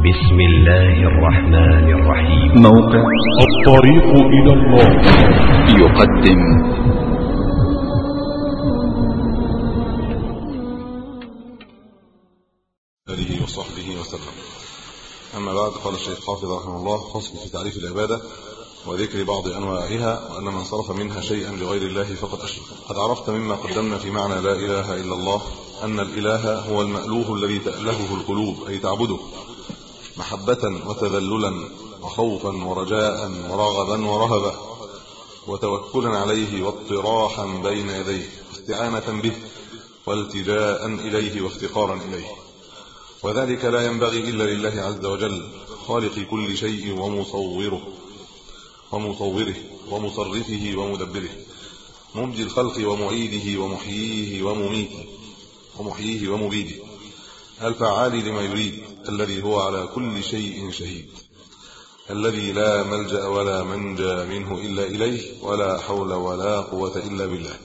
بسم الله الرحمن الرحيم. موقع الطريق إلى الله. يقدم. آله وصحبه وسلم. أما بعد قال الشيخ حافظ رحمه الله فصل في تعريف العبادة وذكر بعض أنواعها وأن من صرف منها شيئا لغير الله فقد أشرك. قد عرفت مما قدمنا في معنى لا إله إلا الله أن الإله هو المألوه الذي تألهه القلوب أي تعبده. محبة وتذللا وخوفا ورجاء ورغبا ورهبا وتوكلا عليه واطراحا بين يديه واستعانة به والتجاء إليه وافتقارا إليه. وذلك لا ينبغي إلا لله عز وجل خالق كل شيء ومصوره ومصوره ومصرفه ومدبره مبدي الخلق ومعيده ومحييه ومميته ومحييه ومبيده الفعال لما يريد الذي هو على كل شيء شهيد. الذي لا ملجأ ولا منجأ منه إلا إليه ولا حول ولا قوة إلا بالله.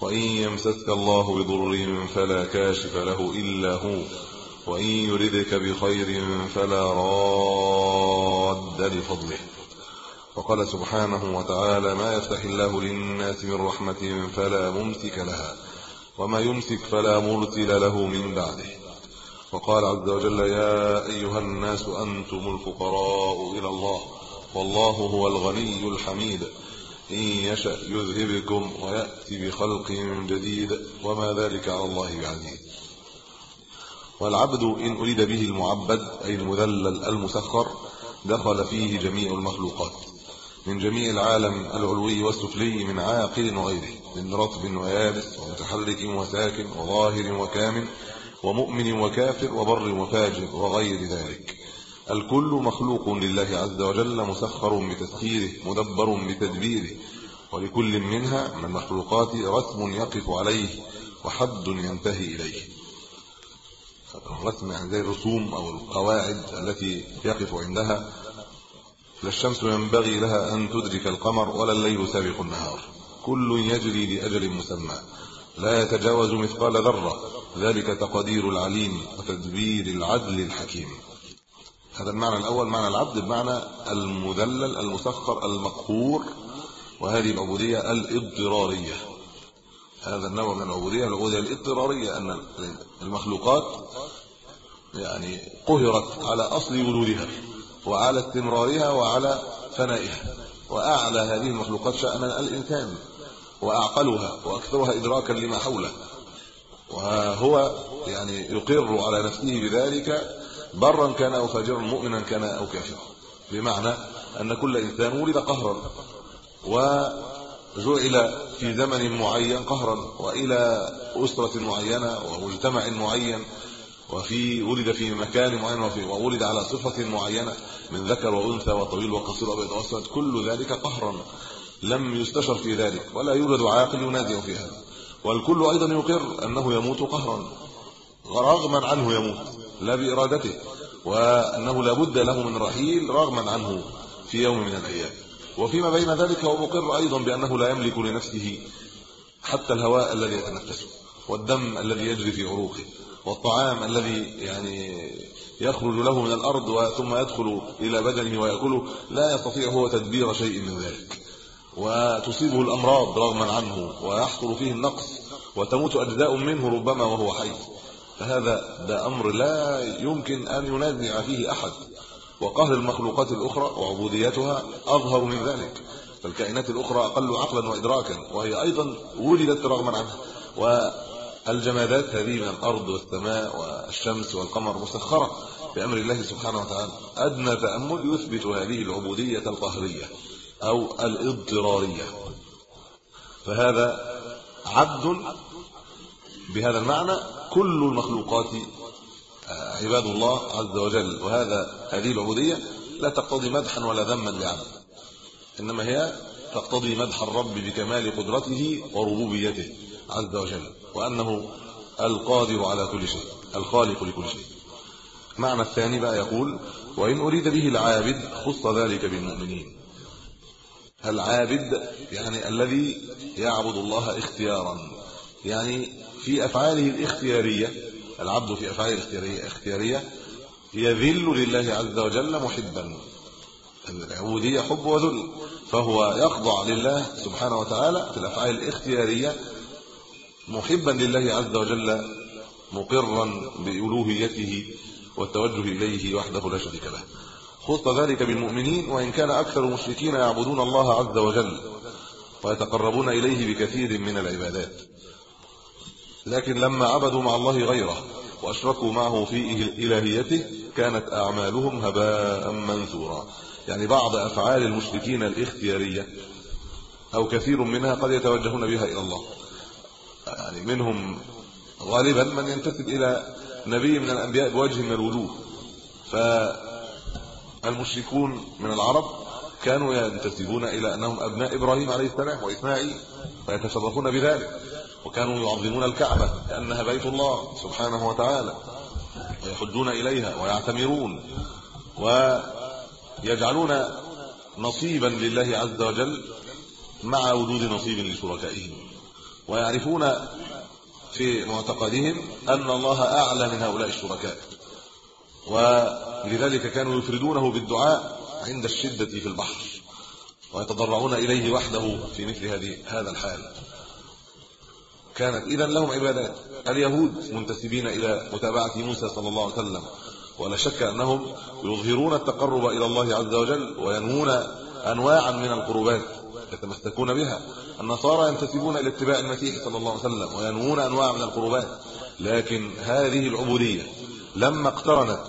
وإن يمسسك الله بضر فلا كاشف له إلا هو. وإن يردك بخير فلا راد لفضله. وقال سبحانه وتعالى ما يفتح الله للناس من رحمة فلا ممسك لها وما يمسك فلا مرسل له من بعده. وقال عز وجل يا أيها الناس أنتم الفقراء إلى الله والله هو الغني الحميد. إن يشأ يذهبكم ويأتي بخلق جديد وما ذلك على الله بعزيز. والعبد إن أريد به المعبد أي المذلل المسخر دخل فيه جميع المخلوقات. من جميع العالم العلوي والسفلي من عاقل وغيره من رطب ويابس ومتحرك وساكن وظاهر وكامن ومؤمن وكافر وبر وفاجر وغير ذلك. الكل مخلوق لله عز وجل مسخر بتسخيره مدبر بتدبيره. ولكل منها من المخلوقات رسم يقف عليه وحد ينتهي إليه. الرسم يعني زي الرسوم أو القواعد التي يقف عندها لا الشمس ينبغي لها أن تدرك القمر ولا الليل سابق النهار. كل يجري لأجل مسمى. لا يتجاوز مثقال ذرة. ذلك تقدير العليم وتدبير العدل الحكيم. هذا المعنى الأول معنى العبد بمعنى المذلل المسخر المقهور وهذه العبودية الاضطراريه هذا النوع من العبودية العبودية الاضطراريه أن المخلوقات يعني قهرت على أصل وجودها وعلى استمرارها وعلى فنائها وأعلى هذه المخلوقات شانا الإنسان وأعقلها وأكثرها ادراكا لما حوله. وهو يعني يقر على نفسه بذلك برا كان أو فاجرا مؤمنا كان أو كافرا. بمعنى أن كل إنسان ولد قهرا وجعل في زمن معين قهرا وإلى أسرة معينة ومجتمع معين وفي ولد في مكان معين وفي وولد على صفة معينة من ذكر وأنثى وطويل وقصير وابيض وأسود كل ذلك قهرا. لم يستشر في ذلك ولا يوجد عاقل ينازع في هذا. والكل أيضا يقر أنه يموت قهرا رغما عنه يموت لا بإرادته وأنه لا بد له من رحيل رغما عنه في يوم من الأيام. وفيما بين ذلك هو مقر أيضا بأنه لا يملك لنفسه حتى الهواء الذي يتنفسه والدم الذي يجري في عروقه والطعام الذي يعني يخرج له من الأرض ثم يدخل إلى بدنه ويأكله لا يستطيع هو تدبير شيء من ذلك. وتصيبه الأمراض رغما عنه ويحصل فيه النقص وتموت أجزاء منه ربما وهو حي. فهذا ده أمر لا يمكن أن ينازع فيه أحد. وقهر المخلوقات الأخرى وعبوديتها أظهر من ذلك. فالكائنات الأخرى أقل عقلا وادراكا وهي أيضا ولدت رغما عنها. والجمادات هذه من الأرض والسماء والشمس والقمر مسخرة بأمر الله سبحانه وتعالى. أدنى تأمل يثبت هذه العبودية القهرية. أو الاضطراريه فهذا عبد بهذا المعنى كل المخلوقات عباد الله عز وجل. وهذا هذه العبودية لا تقتضي مدحا ولا ذما لعبد إنما هي تقتضي مدح الرب بكمال قدرته وربوبيته عز وجل. وأنه القادر على كل شيء الخالق لكل شيء. معنى الثاني بقى يقول وإن أريد به العابد خص ذلك بالمؤمنين. العابد يعني الذي يعبد الله اختيارا. يعني في أفعاله الاختيارية العبد في أفعاله الاختياريه اختيارية يذل لله عز وجل محبا. العبودية حب وذل. فهو يخضع لله سبحانه وتعالى في الأفعال الاختيارية محبا لله عز وجل مقرا بألوهيته والتوجه إليه وحده لا شريك له. خص ذلك بالمؤمنين وإن كان أكثر المشركين يعبدون الله عز وجل ويتقربون إليه بكثير من العبادات. لكن لما عبدوا مع الله غيره وأشركوا معه في إلهيته كانت أعمالهم هباء منثورا. يعني بعض أفعال المشركين الاختيارية أو كثير منها قد يتوجهون بها إلى الله. يعني منهم غالبا من ينتسب إلى نبي من الأنبياء بوجه من الوجوه. فالمشركون من العرب كانوا ينتسبون إلى أنهم أبناء إبراهيم عليه السلام وإسماعيل ويتشرفون بذلك وكانوا يعظمون الكعبة كانها بيت الله سبحانه وتعالى ويحجون إليها ويعتمرون ويجعلون نصيبا لله عز وجل مع وجود نصيب لشركائهم ويعرفون في معتقدهم أن الله أعلى من هؤلاء الشركاء ولذلك كانوا يفردونه بالدعاء عند الشدة في البحر ويتضرعون إليه وحده في مثل هذه هذا الحال. كانت اذا لهم عبادات. اليهود منتسبين إلى متابعة موسى صلى الله عليه وسلم ولا شك أنهم يظهرون التقرب إلى الله عز وجل وينوون انواعا من القربات يتمسكون بها. النصارى ينتسبون إلى اتباع المسيح صلى الله عليه وسلم وينوون أنواع من القربات. لكن هذه العبودية لما اقترنت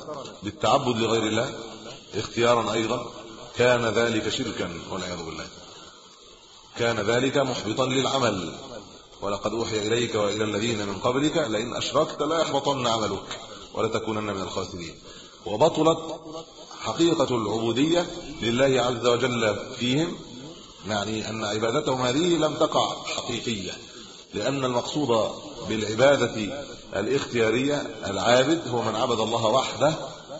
بالتعبد لغير الله اختيارا أيضا كان ذلك شركا والعياذ بالله. كان ذلك محبطا للعمل. ولقد أوحي إليك وإلى الذين من قبلك لئن أشركت لا يحبطن عملك ولتكونن من الخاسرين. وبطلت حقيقة العبودية لله عز وجل فيهم يعني أن عبادتهم هذه لم تقع حقيقية لأن المقصود بالعبادة الاختيارية العابد هو من عبد الله وحده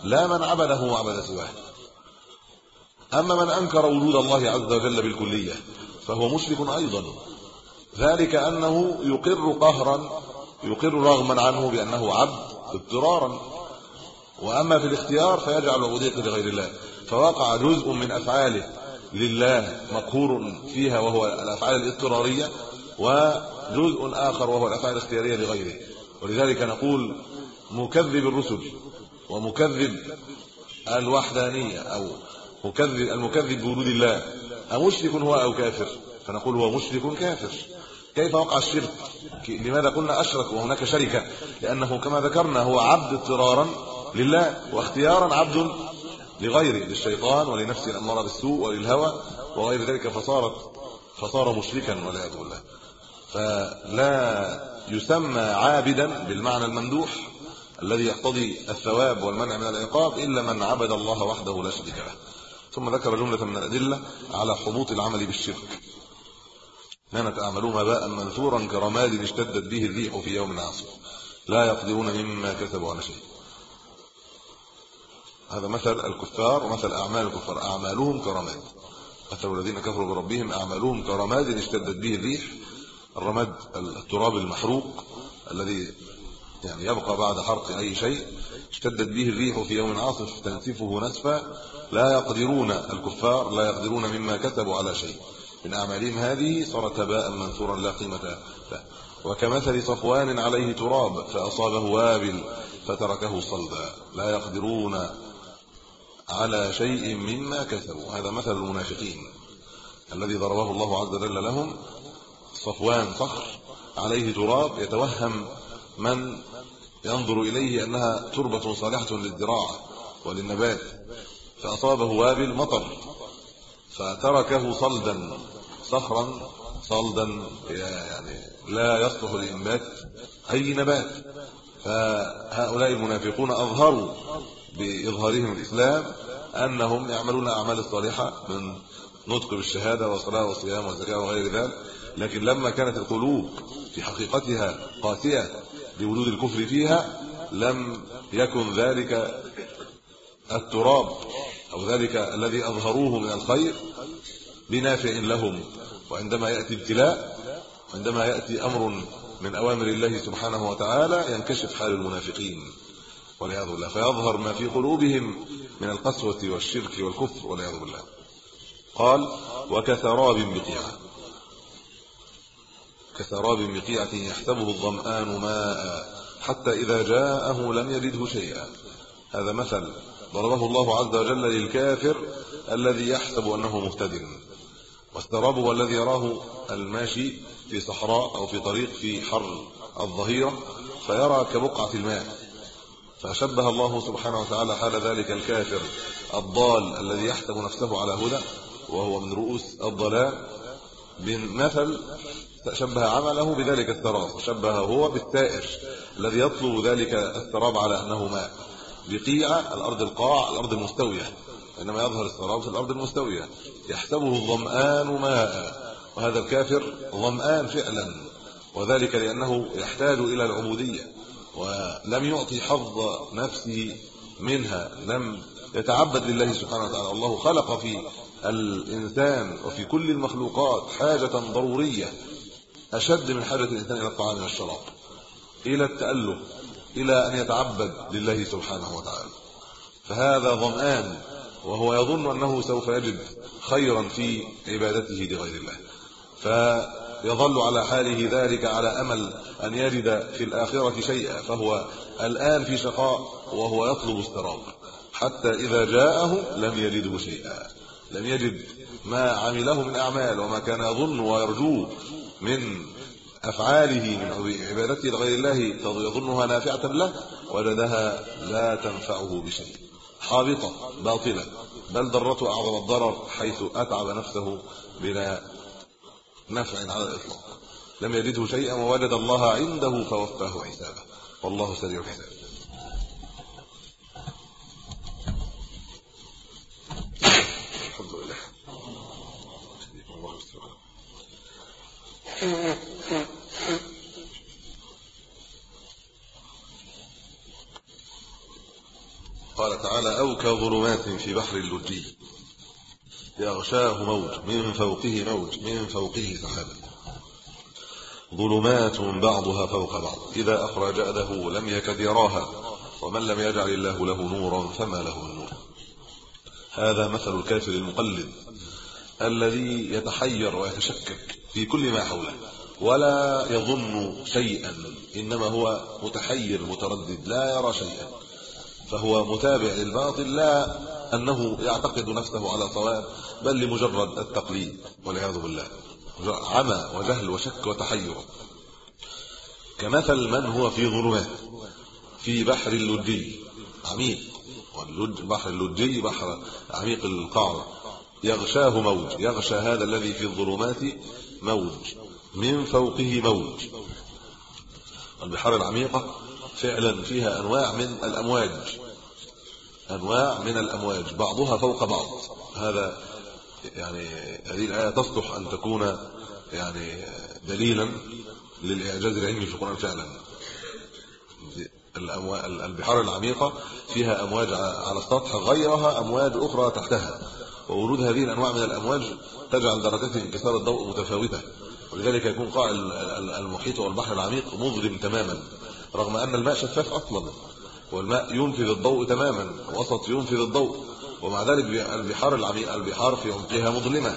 لا من عبده وعبد سواه. أما من أنكر وجود الله عز وجل بالكلية فهو مشرك أيضا. ذلك أنه يقر قهرا يقر رغما عنه بأنه عبد اضطرارا. وأما في الاختيار فيجعل عبوديته لغير الله. فوقع جزء من أفعاله لله مقهور فيها وهو الأفعال الاضطرارية وجزء آخر وهو الأفعال الاختيارية لغيره. ولذلك نقول مكذب الرسل. ومكذب الوحدانية أو مكذب المكذب بوجود الله. أمشرك هو أو كافر؟ فنقول هو مشرك كافر. كيف وقع الشرك؟ لماذا قلنا أشرك وهناك شركة؟ لأنه كما ذكرنا هو عبد اضطرارا لله واختيارا عبد لغيره للشيطان ولنفسه الاماره بالسوء وللهوى وغير ذلك فصارت فصار مشركا والعياذ بالله. فلا يسمى عابدا بالمعنى الممدوح. الذي يقتضي الثواب والمنع من العقاب إلا من عبد الله وحده لا شريك له. ثم ذكر جملة من الأدلة على حبوط العمل بالشرك. كانت اعمالهم هباء منثورا كرماد اشتدت به الريح في يوم عاصف. لا يقدرون مما كسبوا على شيء. هذا مثل الكفار ومثل أعمال الكفار. أعمالهم كرماد. مثل الذين كفروا بربهم أعمالهم كرماد اشتدت به الريح. الرماد التراب المحروق الذي يعني يبقى بعد حرق أي شيء اشتدت به الريح في يوم عاصف تنسفه نسفا لا يقدرون الكفار لا يقدرون مما كتبوا على شيء. من أعمالهم هذه صارت هباء منثورا لا قيمة له. وكمثل صفوان عليه تراب فأصابه وابل فتركه صلبا. لا يقدرون على شيء مما كسبوا. هذا مثل المنافقين الذي ضربه الله عز وجل لهم. صفوان صخر عليه تراب يتوهم من ينظر إليه أنها تربة صالحة للزراعه وللنبات فأصابه وابل مطر فتركه صلدا صخرا صلدا يعني لا يصلح لإنبات أي نبات. فهؤلاء المنافقون أظهروا بإظهارهم الإسلام أنهم يعملون أعمال الصالحه من نطق بالشهادة وصلاه وصيام وزكاه وغير ذلك لكن لما كانت القلوب في حقيقتها قاسية بوجود الكفر فيها لم يكن ذلك التراب أو ذلك الذي أظهروه من الخير بنافع لهم. وعندما يأتي ابتلاء عندما يأتي أمر من أوامر الله سبحانه وتعالى ينكشف حال المنافقين. والعياذ بالله. فيظهر ما في قلوبهم من القسوة والشرك والكفر والعياذ بالله. قال وكثراب بقيعة. كثراب بقيعة يحسبه الظمآن ماء حتى إذا جاءه لم يجده شيئا. هذا مثل ضربه الله عز وجل للكافر الذي يحسب أنه مهتد. والسراب هو الذي يراه الماشي في صحراء أو في طريق في حر الظهيرة فيرى كبقعة الماء. فشبه الله سبحانه وتعالى حال ذلك الكافر الضال الذي يحسب نفسه على هدى وهو من رؤوس الضلال. بمثل شبه عمله بذلك السراب وشبه هو بالتائر الذي يطلب ذلك السراب على أنه ماء. بقيعه الأرض القاع الأرض المستوية. إنما يظهر السراب في الأرض المستوية. يحسبه الظمآن ماء. وهذا الكافر ظمآن فعلا. وذلك لأنه يحتاج إلى العبودية. ولم يعطي حظ نفسه منها. لم يتعبد لله سبحانه وتعالى. الله خلق في الإنسان وفي كل المخلوقات حاجة ضرورية. أشد من حاجة الإنسان إلى الطعام والشراب إلى التالف إلى أن يتعبد لله سبحانه وتعالى. فهذا ظمآن وهو يظن أنه سوف يجد خيرا في عبادته لغير الله. فيظل على حاله ذلك على أمل أن يجد في الآخرة شيئا فهو الآن في شقاء وهو يطلب السراب حتى إذا جاءه لم يجده شيئا. لم يجد ما عمله من أعمال وما كان يظن ويرجوه. من أفعاله من عبادته لغير الله يظنها نافعة له وجدها لا تنفعه بشيء. حابطة باطلة. بل ضرته أعظم الضرر حيث أتعب نفسه بلا نفع على الإطلاق. لم يجده شيئا ووجد الله عنده فوفاه حسابه. والله سريع الحساب. قال تعالى أو كظلمات في بحر اللجي. يغشاه موج من فوقه موج من فوقه سحاب. ظلمات بعضها فوق بعض. إذا أخرج يده لم يكد يراها ومن لم يجعل الله له نورا فما له من نور. هذا مثل الكافر المقلد الذي يتحير ويتشكك. في كل ما حوله. ولا يظن شيئا إنما هو متحير متردد لا يرى شيئا. فهو متابع للباطل لا أنه يعتقد نفسه على صواب بل لمجرد التقليد والعياذ بالله. عمى وجهل وشك وتحير. كمثل من هو في ظلمات في بحر اللجي عميق. واللج بحر اللجي بحر عميق القعر. يغشاه موج يغشى هذا الذي في الظلمات موج من فوقه موج. البحار العميقة فعلا فيها أنواع من الأمواج أنواع من الأمواج بعضها فوق بعض. هذا يعني هذه الآية تصلح أن تكون يعني دليلا للإعجاز العلمي في القرآن فعلا. البحار العميقة فيها أمواج على السطح غيرها أمواج أخرى تحتها وورود هذه الأنواع من الأمواج تجعل درجات انكسار الضوء متفاوتة. ولذلك يكون قاع المحيط والبحر العميق مظلم تماما رغم أن الماء شفاف أصلا والماء ينفذ الضوء تماما وسط ينفذ الضوء ومع ذلك البحار العميق البحار في عمقها مظلمة.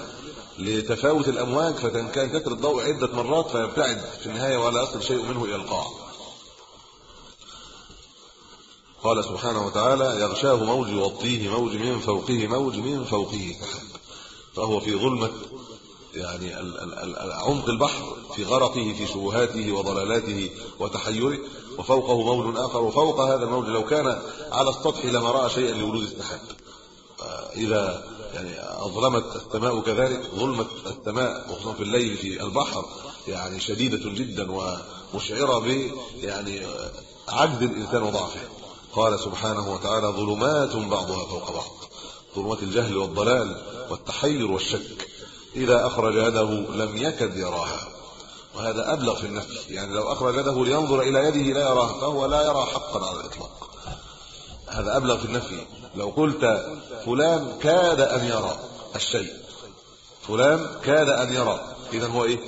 لتفاوت الأمواج فكان كثر الضوء عدة مرات فيبتعد في النهاية ولا يصل شيء منه إلى القاع. قال سبحانه وتعالى يغشاه موج يغطيه موج من فوقه موج من فوقه. فهو في ظلمة يعني عمق البحر في غرقه في شبهاته وضلالاته وتحيره وفوقه موج آخر وفوق هذا الموج لو كان على السطح لما رأى شيئا لورود السحاب اذا يعني أظلمت السماء كذلك ظلمه السماء وخصوصا في الليل في البحر يعني شديدة جدا ومشعرة ب يعني عجز الإنسان وضعفه. قال سبحانه وتعالى ظلمات بعضها فوق بعض. ظلمات الجهل والضلال والتحير والشك. إذا أخرج يده لم يكد يراها. وهذا أبلغ في النفي يعني لو أخرج يده لينظر إلى يده لا يراها. فهو لا يرى حقا على الإطلاق. هذا أبلغ في النفي لو قلت فلان كاد أن يرى الشيء. فلان كاد أن يرى. اذا هو إيه؟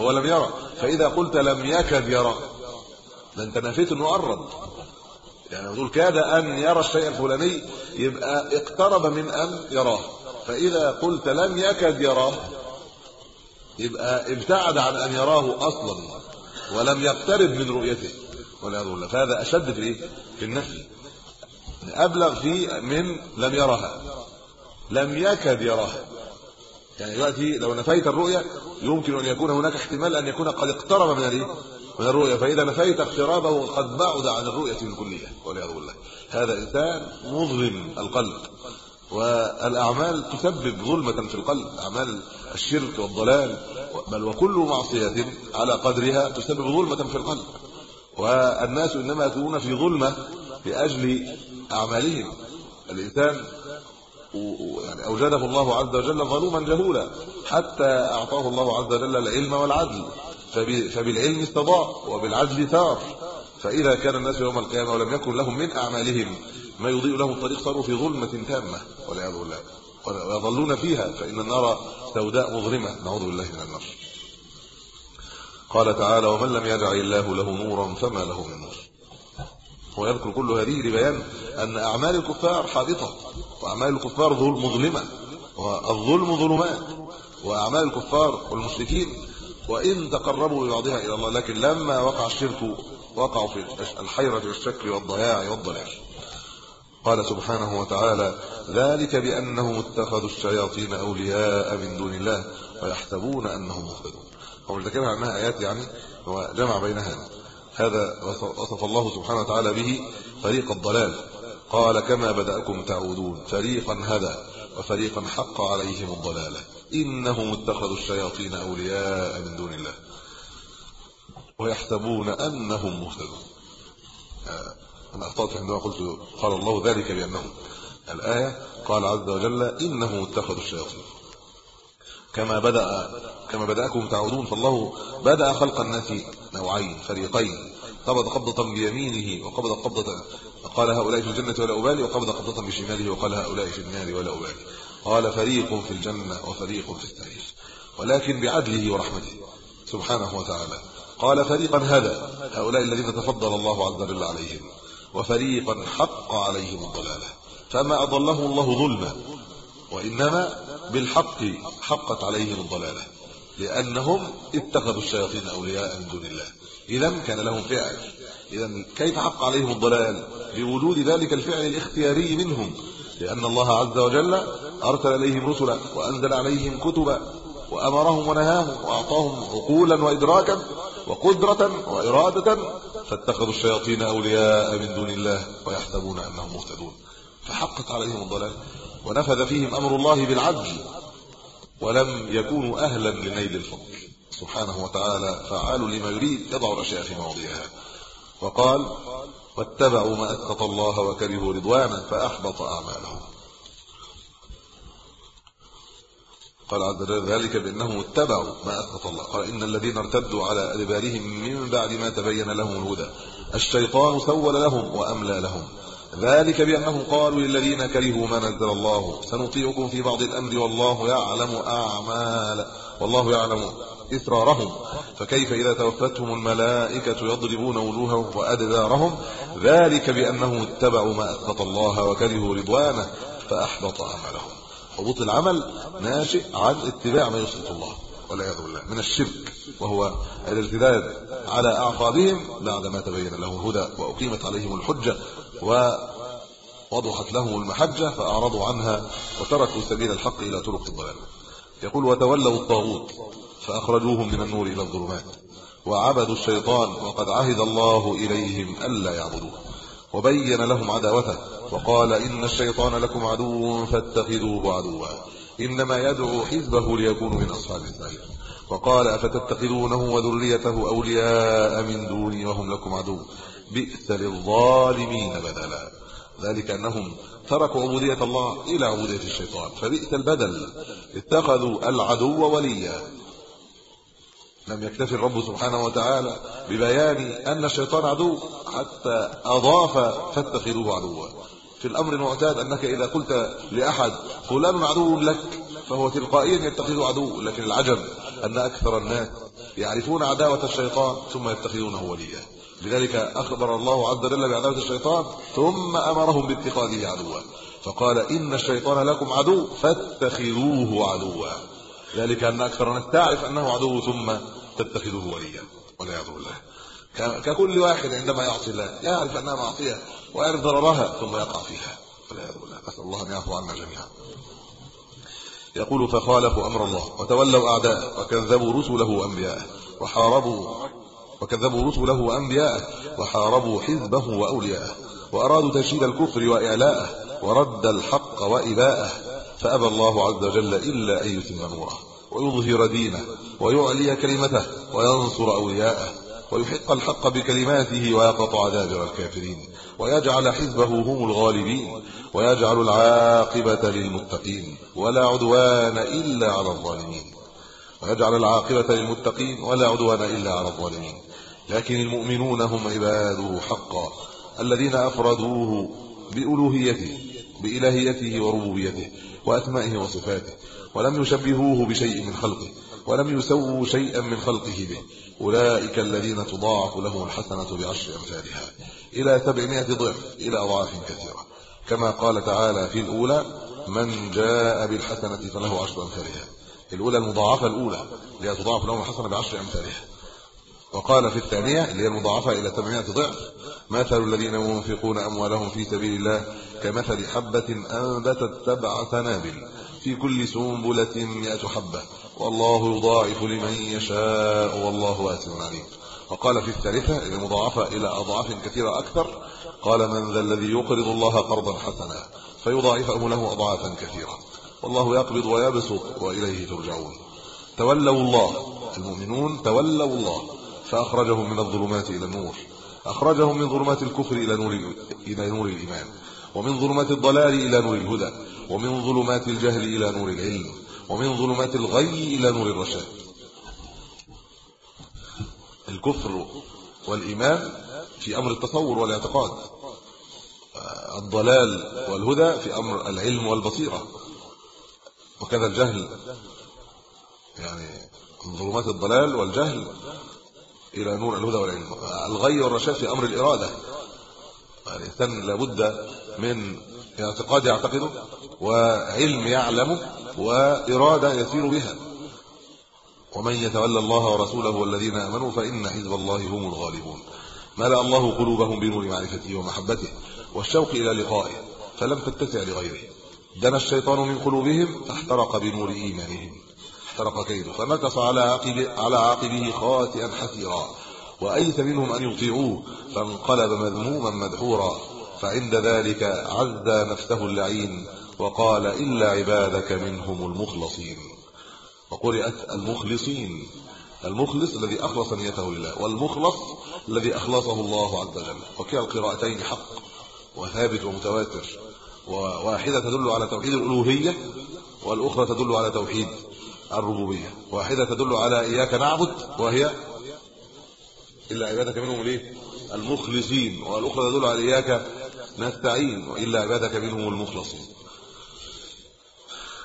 هو لم يرى. فإذا قلت لم يكد يرى. ده انت انه قرب يعني نقول كاد أن يرى الشيء الفلاني يبقى اقترب من أن يراه. فإذا قلت لم يكد يراه يبقى ابتعد عن أن يراه أصلا ولم يقترب من رؤيته. ولا بالله فهذا أشد في إيه؟ في النفي. أبلغ في من لم يرها. لم يكد يراها يعني دلوقتي لو نفيت الرؤية يمكن أن يكون هناك احتمال أن يكون قد اقترب من الإيه؟ من الرؤيه فإذا نفيت اقترابه قد بعد عن الرؤية الكلية والعياذ بالله. هذا إنسان مظلم القلب والأعمال تسبب ظلمة في القلب أعمال الشرك والضلال بل وكل معصية على قدرها تسبب ظلمة في القلب. والناس إنما يكونون في ظلمة لأجل أعمالهم. الإنسان يعني أوجده الله عز وجل ظلوما جهولا حتى أعطاه الله عز وجل العلم والعدل. فبالعلم استضاء وبالعدل ثار فإذا كان الناس يوم القيامة ولم يكن لهم من أعمالهم ما يضيء لهم الطريق صاروا في ظلمة تامة. والعياذ بالله. ويظلون فيها فإن النار سوداء مظلمة. نعوذ بالله من النار. قال تعالى ومن لم يجعل الله له نورا فما له من نور. ويذكر كل هذه لبيان أن أعمال الكفار حابطه وأعمال الكفار ظلم مظلمة والظلم ظلمات وأعمال الكفار والمشركين وإن تقربوا ببعضها إلى الله. لكن لما وقع الشرك وقعوا في الحيرة والشك والضياع والضلال. قال سبحانه وتعالى ذلك بأنهم اتخذوا الشياطين أولياء من دون الله ويحسبون أنهم مهتدون. هو ذكرها عنها آيات يعني وجمع بينها. هذا وصف الله سبحانه وتعالى به فريق الضلال. قال كما بدأكم تعودون فريقا هدى وفريقا حق عليهم الضلالة. إنهم اتخذوا الشياطين أولياء من دون الله ويحسبون أنهم مهتدون. آه، أنا أخطأت عندما قلت قال الله ذلك بأنهم. الآية قال عز وجل إنهم اتخذوا الشياطين. كما بدأ كما بدأكم تعودون فالله بدأ خلق الناس نوعين فريقين قبض قبضة بيمينه وقبض قبضة قال هؤلاء في الجنة ولا ابالي وقبض قبضة بشماله وقال هؤلاء في النار ولا ابالي قال فريق في الجنة وفريق في السعير ولكن بعدله ورحمته سبحانه وتعالى. قال فريقا هدى هؤلاء الذين تفضل الله عز وجل عليهم وفريقا حق عليهم الضلالة. فما اضلهم الله ظلما وإنما بالحق حقت عليهم الضلالة لأنهم اتخذوا الشياطين أولياء من دون الله. اذا كان لهم فعل. اذا كيف حق عليهم الضلال؟ بوجود ذلك الفعل الاختياري منهم. لأن الله عز وجل أرسل إليهم رسلا وأنزل عليهم كتبا وأمرهم ونهاهم وأعطاهم عقولا وإدراكا وقدرة وإرادة فاتخذوا الشياطين أولياء من دون الله ويحسبون أنهم مهتدون. فحقت عليهم الضلال ونفذ فيهم أمر الله بالعدل ولم يكونوا أهلا لنيل الفضل. سبحانه وتعالى فعال لما يريد يضع الأشياء في مواضعها وقال واتبعوا ما اسقط الله وكرهوا رضوانه فأحبط أعمالهم. قال عز وجل ذلك بأنهم اتبعوا ما اسقط الله. قال إن الذين ارتدوا على أدبارهم من بعد ما تبين لهم الهدى. الشيطان سول لهم وأملى لهم. ذلك بأنهم قالوا للذين كرهوا ما نزل الله. سنطيعكم في بعض الأمر والله يعلم اعمال والله يعلم إسرارهم. فكيف إذا توفتهم الملائكة يضربون وجوههم وأدبارهم؟ ذلك بأنهم اتبعوا ما أسخط الله وكرهوا رضوانه فأحبط أعمالهم. حبوط العمل ناشئ عن اتباع ما يسخط الله والعياذ بالله من الشرك وهو الارتداد على أعقابهم بعدما تبين لهم الهدى وأقيمت عليهم الحجة ووضحت لهم المحجة فأعرضوا عنها وتركوا سبيل الحق إلى طرق الضلال. يقول وتولوا الطاغوت فأخرجوهم من النور إلى الظلمات. وعبدوا الشيطان وقد عهد الله إليهم ألا يعبدوه. وبين لهم عداوته وقال إن الشيطان لكم عدو فاتخذوه عدوا. إنما يدعو حزبه ليكونوا من أصحاب السعير وقال أفتتخذونه وذريته أولياء من دوني وهم لكم عدو. بئس للظالمين بدلا. ذلك أنهم تركوا عبودية الله إلى عبودية الشيطان. فبئس البدل. اتخذوا العدو وليا. لم يكتفي الرب سبحانه وتعالى ببيان أن الشيطان عدو حتى أضاف فاتخذوه عدوا. في الأمر المعتاد أنك إذا قلت لأحد فلان عدو لك فهو تلقائيا يتخذه عدو لكن العجب أن أكثر الناس يعرفون عداوة الشيطان ثم يتخذونه وليا. لذلك أخبر الله عز وجل بعداوة الشيطان ثم أمرهم باتخاذه عدوا. فقال إن الشيطان لكم عدو فاتخذوه عدوا. ذلك أن أكثر الناس تعرف أنه عدو ثم تتخذوه وليا والعياذ بالله. ككل واحد عندما يعصي الله يعرف أنها معصية ويعرف ضررها ثم يقع فيها. والعياذ بالله. نسال الله أن يعفو عنا جميعا. يقول فخالفوا أمر الله وتولوا أعداءه وكذبوا رسله وأنبياءه وحاربوا وكذبوا رسله وأنبياءه وحاربوا حزبه وأولياءه وأرادوا تشييد الكفر وإعلاءه ورد الحق وإباءه فأبى الله عز وجل إلا أن يتم نوره ويظهر دينه ويعلي كلمته وينصر أولياءه ويحق الحق بكلماته ويقطع دابر الكافرين ويجعل حزبه هم الغالبين ويجعل العاقبة للمتقين ولا عدوان إلا على الظالمين ويجعل العاقبة للمتقين ولا عدوان إلا على الظالمين لكن المؤمنون هم عباده حقا الذين أفردوه بألوهيته بإلهيته وربوبيته وأسمائه وصفاته ولم يشبهوه بشيء من خلقه ولم يسووا شيئا من خلقه به. أولئك الذين تضاعف لهم الحسنة بعشر أمثالها إلى 700 ضعف إلى أضعاف كثيرة. كما قال تعالى في الأولى من جاء بالحسنة فله عشر أمثالها الأولى المضاعفة الأولى اللي تضاعف لهم الحسنة بعشر أمثالها. وقال في الثانية اللي هي المضاعفة إلى 700 ضعف مثل الذين ينفقون أموالهم في سبيل الله كمثل حبة أنبتت سبع سنابل في كل سنبلة 100 حبة. والله يضاعف لمن يشاء والله واسع عليم. وقال في الثالثة المضاعفه إلى أضعاف كثيرة أكثر قال من ذا الذي يقرض الله قرضا حسنا فيضاعفه له أضعافا كثيرة. والله يقبض ويبسط وإليه ترجعون. تولوا الله المؤمنون تولوا الله فأخرجهم من الظلمات إلى النور. أخرجهم من ظلمات الكفر إلى نور إلى نور الإيمان. ومن ظلمات الضلال إلى نور الهدى ومن ظلمات الجهل إلى نور العلم ومن ظلمات الغي إلى نور الرشاد. الكفر والإيمان في أمر التصور والاعتقاد. الضلال والهدى في أمر العلم والبصيرة. وكذا الجهل. يعني ظلمات الضلال والجهل إلى نور الهدى والعلم. الغي والرشاد في أمر الإرادة. الإنسان لابد من اعتقاد يعتقده وعلم يعلمه وإرادة يسير بها. ومن يتولى الله ورسوله والذين آمنوا فإن حزب الله هم الغالبون. ملأ الله قلوبهم بنور معرفته ومحبته والشوق إلى لقائه فلم تتسع لغيره. دنا الشيطان من قلوبهم فاحترق بنور إيمانهم. احترق كيده فنكص على عقب على عاقبه خاسئا حسيرا. وأيس منهم أن يطيعوه فانقلب مذموما مدحورا. فعند ذلك عز نفسه اللعين وقال إلا عبادك منهم المخلصين. وقرئت المخلصين. المخلص الذي أخلص نيته لله والمخلص الذي أخلصه الله عز وجل. وكلا القراءتين حق وثابت ومتواتر. وواحدة تدل على توحيد الألوهية والأخرى تدل على توحيد الربوبية. واحدة تدل على إياك نعبد وهي إلا عبادك منهم الإيه؟ المخلصين. والأخرى تدل على إياك نستعين والا عبادك منهم المخلصين.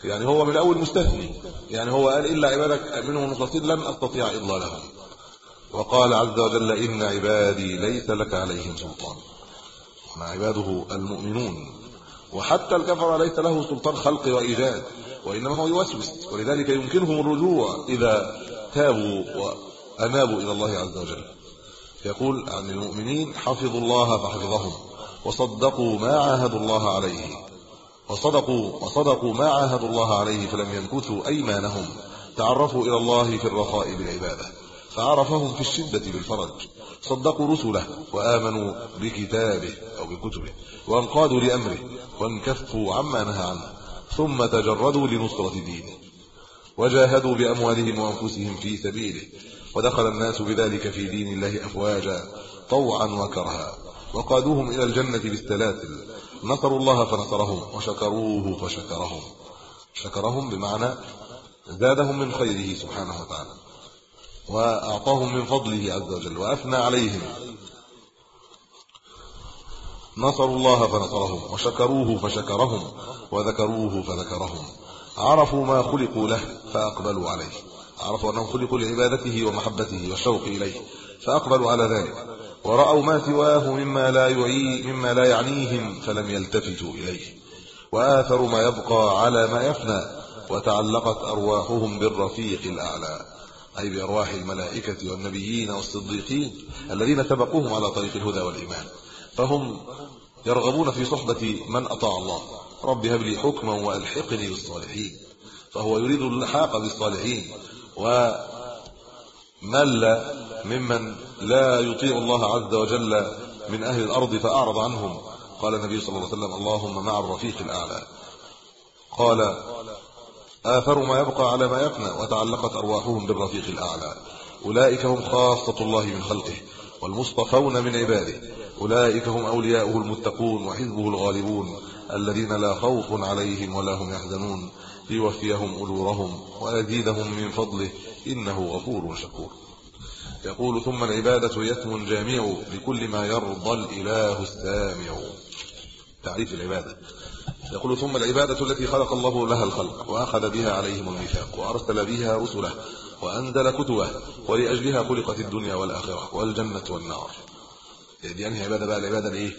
يعني هو من أول مستثني. يعني هو قال إلا عبادك منهم المخلصين لن أستطيع اضلالهم وقال عز وجل إن عبادي ليس لك عليهم سلطان. مع عباده المؤمنون. وحتى الكفر ليس له سلطان خلق وإيجاد. وإنما هو يوسوس. ولذلك يمكنهم الرجوع إذا تابوا وأنابوا إلى الله عز وجل. يقول عن المؤمنين حفظوا الله فحفظهم. وصدقوا ما عاهدوا الله عليه. وصدقوا وصدقوا ما عاهدوا الله عليه فلم ينكثوا أيمانهم. تعرفوا إلى الله في الرخاء بالعبادة. فعرفهم في الشدة بالفرج. صدقوا رسله وآمنوا بكتابه أو بكتبه. وانقادوا لأمره. وانكفوا عما نهى عنه. ثم تجردوا لنصرة دينه. وجاهدوا بأموالهم وأنفسهم في سبيله. ودخل الناس بذلك في دين الله أفواجا طوعا وكرها. وقادوهم إلى الجنة بالسلاسل نصروا الله فنصرهم وشكروه فشكرهم. شكرهم بمعنى زادهم من خيره سبحانه وتعالى وأعطاهم من فضله عز وجل وأثنى عليهم. نصروا الله فنصرهم وشكروه فشكرهم وذكروه فذكرهم. عرفوا ما خلقوا له فأقبلوا عليه. عرفوا أنهم خلقوا لعبادته ومحبته والشوق إليه فأقبلوا على ذلك. ورأوا ما سواه مما لا يعي مما لا يعنيهم فلم يلتفتوا إليه. وآثروا ما يبقى على ما يفنى وتعلقت أرواحهم بالرفيق الأعلى. أي بأرواح الملائكة والنبيين والصديقين الذين سبقوهم على طريق الهدى والإيمان. فهم يرغبون في صحبة من أطاع الله. رب هب لي حكما وألحقني بالصالحين. فهو يريد اللحاق بالصالحين. ومل ممن لا يطيع الله عز وجل من أهل الأرض فأعرض عنهم. قال النبي صلى الله عليه وسلم اللهم مع الرفيق الأعلى. قال آثر ما يبقى على ما يفنى وتعلقت أرواحهم بالرفيق الأعلى. أولئك هم خاصة الله من خلقه والمصطفون من عباده. أولئك هم أولياؤه المتقون وحزبه الغالبون الذين لا خوف عليهم ولا هم يحزنون. ليوفيهم أجورهم ويزيدهم من فضله إنه غفور شكور. يقول ثم العبادة يثم جامع لكل ما يرضى الإله السامع. تعريف العبادة. يقول ثم العبادة التي خلق الله لها الخلق وأخذ بها عليهم الميثاق وأرسل بها رسله وأنزل كتبه ولأجلها خلقت الدنيا والآخرة والجنة والنار. دي أنهي عبادة بقى؟ العبادة الإيه؟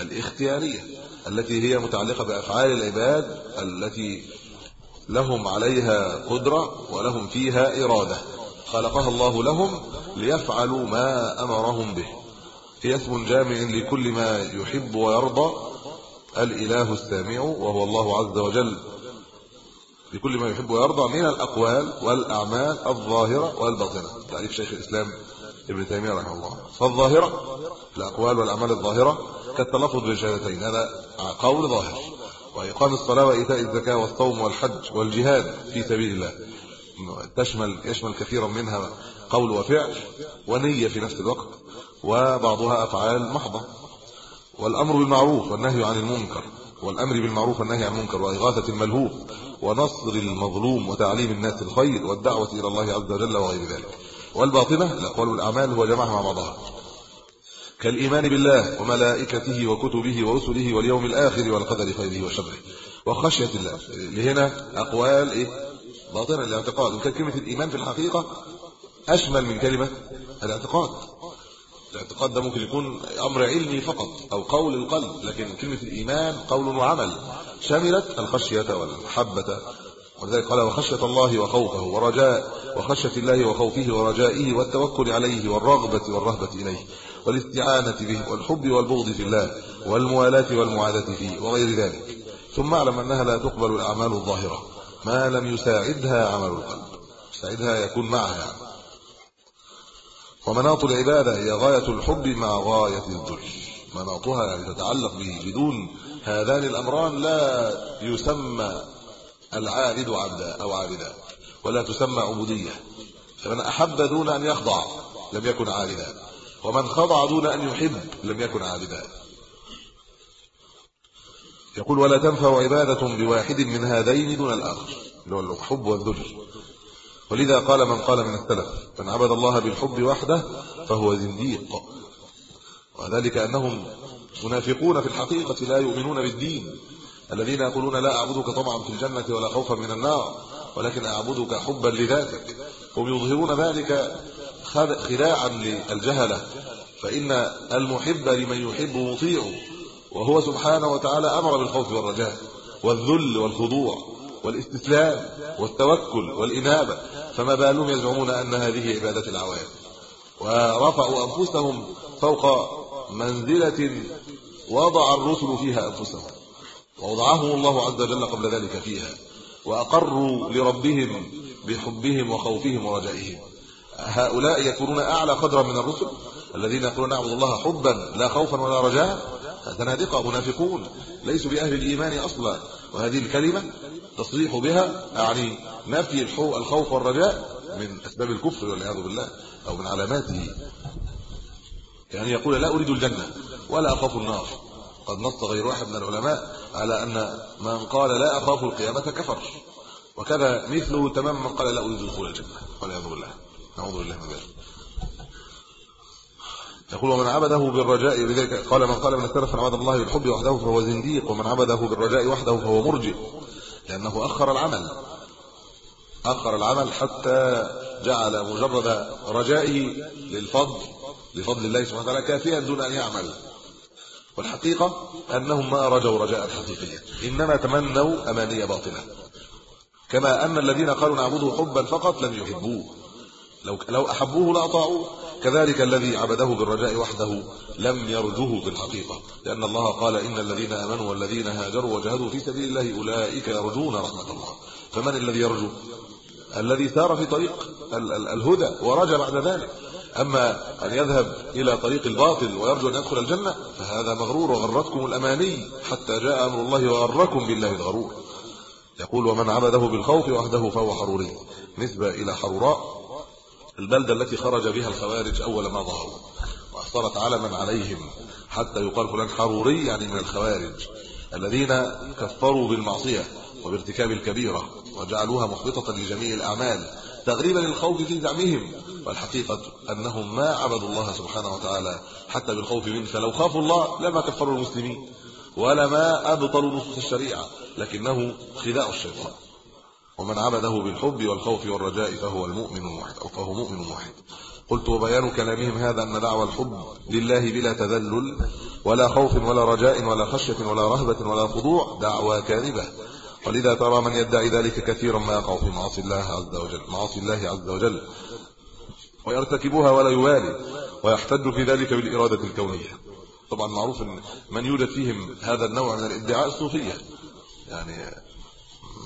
الاختيارية التي هي متعلقة بأفعال العباد التي لهم عليها قدرة ولهم فيها إرادة. خلقها الله لهم ليفعلوا ما أمرهم به. هي اسم جامع لكل ما يحب ويرضى الإله السامع وهو الله عز وجل. لكل ما يحب ويرضى من الأقوال والأعمال الظاهرة والباطنة. تعريف شيخ الإسلام ابن تيمية رحمه الله. فالظاهرة الأقوال والأعمال الظاهرة كالتلفظ بالشهادتين. هذا قول ظاهر. وإقام الصلاة وإيتاء الزكاة والصوم والحج والجهاد في سبيل الله. تشمل يشمل كثيرا منها قول وفعل ونية في نفس الوقت وبعضها أفعال محضة. والأمر بالمعروف والنهي عن المنكر والأمر بالمعروف والنهي عن المنكر وإغاثة الملهوف ونصر المظلوم وتعليم الناس الخير والدعوة إلى الله عز وجل وغير ذلك. والباطنة الأقوال والأعمال هو جمعها مع بعضها. كالإيمان بالله وملائكته وكتبه ورسله واليوم الآخر والقدر خيره وشره. وخشية الله لهنا أقوال إيه؟ باطنة الاعتقاد وكان كلمة الإيمان في الحقيقة أشمل من كلمة الاعتقاد. الاعتقاد ده ممكن يكون أمر علمي فقط أو قول القلب لكن كلمة الإيمان قول وعمل. شملت الخشية والحبة ولذلك قال وخشية الله وخوفه ورجاء وخشية الله وخوفه ورجائه والتوكل عليه والرغبة والرهبة إليه والاستعانة به والحب والبغض في الله والموالاة والمعادة فيه وغير ذلك. ثم اعلم أنها لا تقبل الأعمال الظاهرة. ما لم يساعدها عمل القلب. يساعدها يكون معها. يعني. ومناط العبادة هي غاية الحب مع غاية الذل. مناطها يعني تتعلق به بدون هذان الأمران لا يسمى العابد عبدا أو عابدا ولا تسمى عبودية. فمن أحب دون أن يخضع لم يكن عابدا ومن خضع دون أن يحب لم يكن عابدا. يقول ولا تنفع عبادة بواحد من هذين دون الآخر. اللي هو الحب والذل. ولذا قال من قال من السلف من عبد الله بالحب وحده فهو زنديق. وذلك أنهم منافقون في الحقيقة لا يؤمنون بالدين. الذين يقولون لا أعبدك طمعا في الجنة ولا خوفا من النار ولكن أعبدك حبا لذاتك. هم يظهرون ذلك خداعا للجهلة فإن المحب لمن يحب مطيع وهو سبحانه وتعالى أمر بالخوف والرجاء والذل والخضوع والاستسلام والتوكل والإنابة. فما بالهم يزعمون أن هذه عبادة العوام ورفعوا أنفسهم فوق منزلة وضع الرسل فيها أنفسهم. ووضعهم الله عز وجل قبل ذلك فيها. وأقروا لربهم بحبهم وخوفهم ورجائهم. هؤلاء يكونون أعلى قدرا من الرسل؟ الذين يقولون نعبد الله حبا لا خوفا ولا رجاء؟ زنادقه منافقون. ليسوا بأهل الإيمان أصلا. وهذه الكلمة تصريح بها يعني نفي الخوف والرجاء من أسباب الكفر والعياذ بالله أو من علاماته. يعني يقول لا أريد الجنة ولا أخاف النار. قد نص غير واحد من العلماء على أن من قال لا أخاف القيامة كفر. وكذا مثله تماما من قال لا أريد دخول الجنة والعياذ بالله. نعوذ بالله من ذلك. يقول ومن عبده بالرجاء لذلك قال من قال من السلف عبد الله بالحب وحده فهو زنديق ومن عبده بالرجاء وحده فهو مرجئ لأنه أخر العمل. آخر العمل حتى جعل مجرد رجائه للفضل لفضل الله سبحانه وتعالى كافيا دون أن يعمل. والحقيقة أنهم ما رجوا رجاء حقيقيا إنما تمنوا أماني باطلة. كما أن الذين قالوا نعبده حبا فقط لم يحبوه. لو لو أحبوه لاطاعوه كذلك الذي عبده بالرجاء وحده لم يرجه بالحقيقة. لأن الله قال إن الذين آمنوا والذين هاجروا وجاهدوا في سبيل الله أولئك يرجون رحمة الله. فمن الذي يرجو؟ الذي سار في طريق الهدى ورجى بعد ذلك. أما أن يذهب إلى طريق الباطل ويرجو أن يدخل الجنة فهذا مغرور وغرتكم الأماني حتى جاء أمر الله وغركم بالله الغرور. يقول ومن عبده بالخوف وحده فهو حروري. نسبة إلى حروراء البلدة التي خرج بها الخوارج أول ما ظهروا واثرت علما عليهم حتى يقال فلان حروري يعني من الخوارج الذين كفروا بالمعصية. وبارتكاب الكبيرة وجعلوها محبطة لجميع الأعمال تغريبا للخوف في زعمهم. والحقيقة أنهم ما عبدوا الله سبحانه وتعالى حتى بالخوف منه. فلو خافوا الله لما كفروا المسلمين ولا ما أبطلوا نصوص الشريعة لكنه خداع الشيطان. ومن عبده بالحب والخوف والرجاء فهو المؤمن الواحد أو فهو مؤمن واحد. قلت وبيان كلامهم هذا أن دعوى الحب لله بلا تذلل ولا خوف ولا رجاء ولا خشية ولا رهبة ولا خضوع دعوى كاذبة. ولذا ترى من يدعي ذلك كثيرا ما يقع في معاصي الله عز وجل معاصي الله عز وجل. ويرتكبها ولا يوالي ويحتج في ذلك بالإرادة الكونية. طبعا معروف إن من يوجد فيهم هذا النوع من الادعاء الصوفية. يعني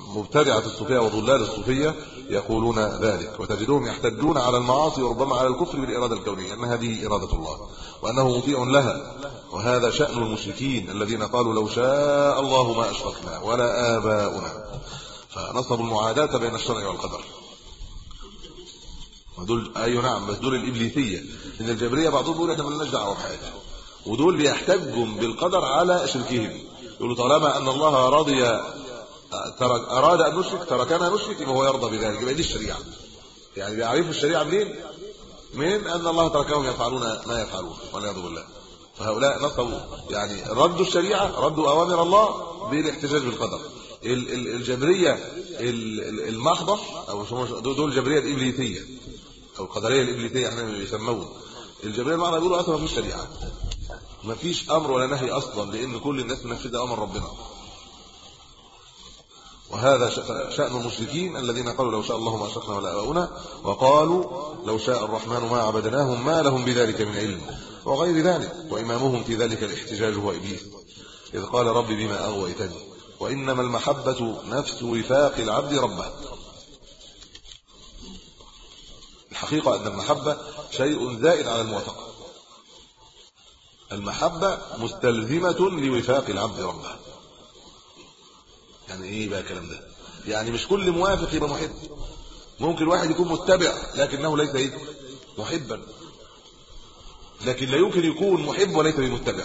مبتدعة الصوفية وضلال الصوفية يقولون ذلك وتجدهم يحتجون على المعاصي وربما على الكفر بالإرادة الكونية إن هذه إرادة الله وأنه مطيع لها وهذا شأن المشركين الذين قالوا لو شاء الله ما أشركنا ولا آباؤنا. فنصبوا المعاداة بين الشرع والقدر. ودول أي نعم بس دول الإبليسية. إن الجبرية بعضهم بيقول إحنا مالناش دعوة بحاجة. ودول بيحتجوا بالقدر على شركهم. يقولوا طالما أن الله رضي ترك أراد أن نشرك تركنا نشرك يبقى هو يرضى بذلك. يبقى دي الشريعة. يعني بيعرفوا الشريعة منين؟ من أن الله تركهم يفعلون ما يفعلون والعياذ بالله. فهؤلاء نصبوا. يعني ردوا الشريعة ردوا أوامر الله بالاحتجاج بالقدر. الجبريه المحضة أو دول الجبريه الابليسيه أو القدرية الابليسيه إحنا بيسموه الجبريه المحضة بيقولوا أصلا ما شريعة. ما فيش أمر ولا نهي أصلا لأن كل الناس منفذة أمر ربنا. وهذا شأن المشركين الذين قالوا لو شاء الله ما اشركنا ولا آباؤنا وقالوا لو شاء الرحمن ما عبدناهم ما لهم بذلك من علم وغير ذلك وإمامهم في ذلك الاحتجاج هو إبليس. إذ قال رب بما أغويتني وإنما المحبة نفس وفاق العبد ربه. الحقيقة أن المحبة شيء زائد على الموافقة. المحبة مستلزمة لوفاق العبد ربه. يعني إيه بقى الكلام ده؟ يعني مش كل موافق يبقى محب. ممكن واحد يكون متبع لكنه ليس إيه؟ محبا. لكن لا يمكن يكون محب وليس بمتبع.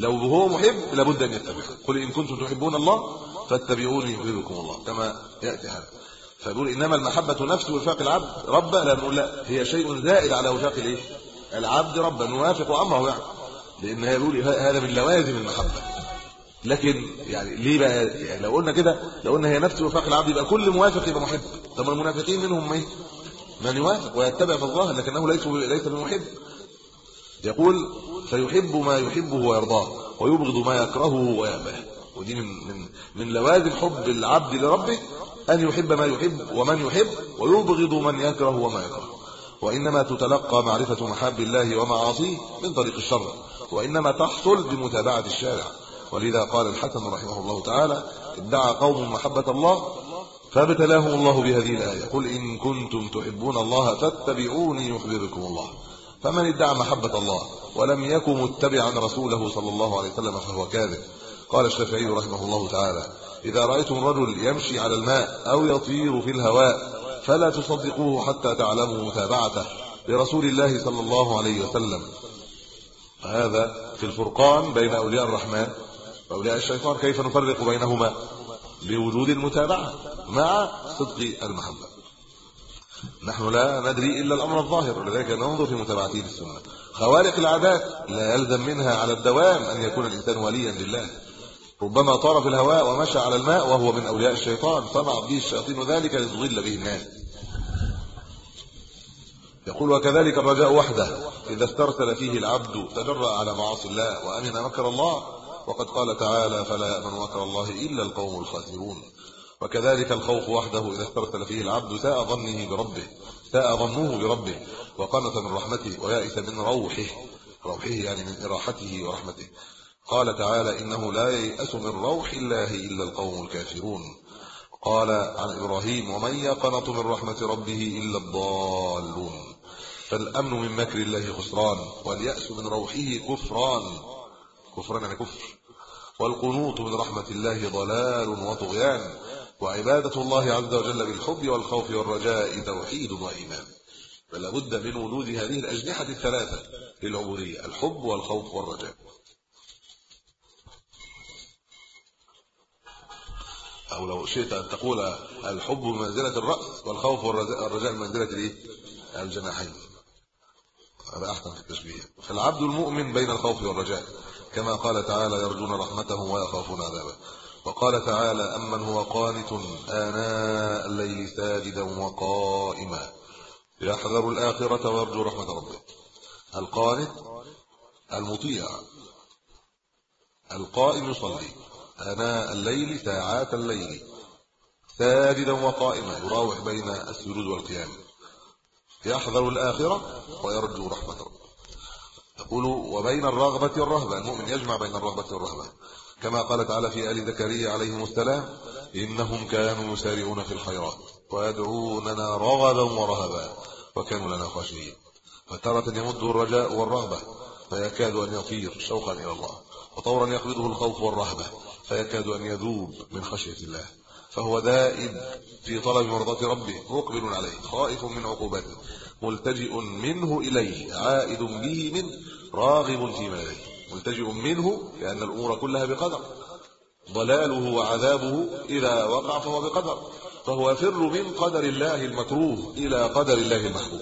لو هو محب لابد أن يتبع. قل إن كنتم تحبون الله فاتبعوني يحببكم الله كما يأتي هذا. فيقول إنما المحبة نفس وفاق العبد. رب لا نقول لا. هي شيء زائد على وفاق الإيه؟ العبد ربا. نوافق امره يعني. لأن يقول هذا من لوازم المحبة. لكن يعني ليه بقى؟ يعني لو قلنا كده لو قلنا هي نفس وفاق العبد يبقى كل موافق يبقى محب. طب المنافقين منهم إيه من يوافق ويتبع في الظاهر لكنه ليس ليس بمحب. يقول فيحب ما يحبه ويرضاه ويبغض ما يكرهه ويأباه. ودي من من من لوازم حب العبد لربه أن يحب ما يحب ومن يحب ويبغض من يكره وما يكره. وإنما تتلقى معرفة محاب الله ومعاصيه من طريق الشر وإنما تحصل بمتابعة الشارع. ولذا قال الحسن رحمه الله تعالى ادعى قوم محبة الله فابتلاهم الله بهذه الآية. قل إن كنتم تحبون الله فاتبعوني يحببكم الله. فمن ادعى محبة الله ولم يكن متبعا رسوله صلى الله عليه وسلم فهو كاذب. قال الشافعي رحمه الله تعالى إذا رأيتم الرجل يمشي على الماء أو يطير في الهواء فلا تصدقوه حتى تعلموا متابعته لرسول الله صلى الله عليه وسلم. هذا في الفرقان بين أولياء الرحمن. واولياء الشيطان كيف نفرق بينهما؟ بوجود المتابعة مع صدق المحبة. نحن لا ندري إلا الأمر الظاهر ولذلك ننظر في متابعته للسنة. خوارق العادات لا يلزم منها على الدوام أن يكون الإنسان وليا لله. ربما طار في الهواء ومشى على الماء وهو من أولياء الشيطان. صنع به الشياطين ذلك لتضل به الناس. يقول وكذلك الرجاء وحده. إذا استرسل فيه العبد تجرأ على معاصي الله وأمن مكر الله وقد قال تعالى فلا يأمن مكر الله إلا القوم الخاسرون. وكذلك الخوف وحده إذا استرسل فيه العبد ساء ظنه بربه ساء ظنه بربه. وقنط من رحمته ويائس من روحه روحه يعني من إراحته ورحمته. قال تعالى إنه لا ييأس من روح الله إلا القوم الكافرون. قال عن إبراهيم ومن يقنط من رحمة ربه إلا الضالون. فالأمن من مكر الله خسران واليأس من روحه كفران. كفران يعني كفر. والقنوط من رحمة الله ضلال وطغيان وعبادة الله عز وجل بالحب والخوف والرجاء توحيد وإيمان. فلا بد من وجود هذه الأجنحة الثلاثة للعبودية الحب والخوف والرجاء. أو لو شئت أن تقول الحب منزلة الرأس والخوف والرجاء منزلة الجناحين. هذا أحسن في التشبيه. فالعبد المؤمن بين الخوف والرجاء. كما قال تعالى يرجون رحمته ويخافون عذابه. وقال تعالى امن هو قانت آناء الليل ساجدا وقائما. يحذر الآخرة ويرجو رحمة ربه. القانت المطيع. القائم يصلي. آناء الليل ساعات الليل ساجدا وقائما. يراوح بين السجود والقيام. يحذر الآخرة ويرجو رحمة ربه. تقول وبين الرغبة والرهبة المؤمن يجمع بين الرغبة والرهبة. كما قال تعالى في آل زكريا عليهم السلام إنهم كانوا يسارعون في الخيرات ويدعوننا رغبا ورهبا وكانوا لنا خاشعين. فترة يمده الرجاء والرغبة فيكاد أن يطير شوقا إلى الله وطورا يقبضه الخوف والرهبة فيكاد أن يذوب من خشية الله. فهو دائب في طلب مرضات ربه مقبل عليه خائف من عقوبته. ملتجئ منه إليه عائد به منه راغب في ماله. ملتجئ منه لأن الأمور كلها بقدر. ضلاله وعذابه إذا وقع فهو بقدر. فهو يفر من قدر الله المكروه إلى قدر الله المحبوب.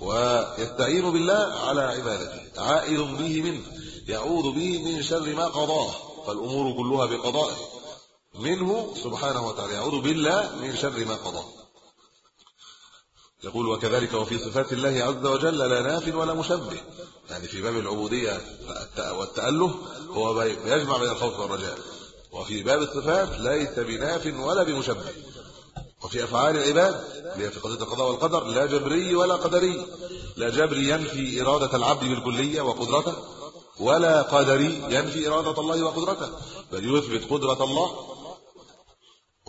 ويستعين بالله على عبادته. عائد به منه يعوذ به من شر ما قضاه. فالأمور كلها بقضائه. منه سبحانه وتعالى يعوذ بالله من شر ما قضى يقول وكذلك وفي صفات الله عز وجل لا ناف ولا مشبه. يعني في باب العبودية والتأله هو يجمع بين الخوف والرجاء. وفي باب الصفات ليس بناف ولا بمشبه. وفي أفعال العباد اللي في قضية القضاء والقدر لا جبري ولا قدري. لا جبري ينفي إرادة العبد بالكلية وقدرته ولا قدري ينفي إرادة الله وقدرته. بل يثبت قدرة الله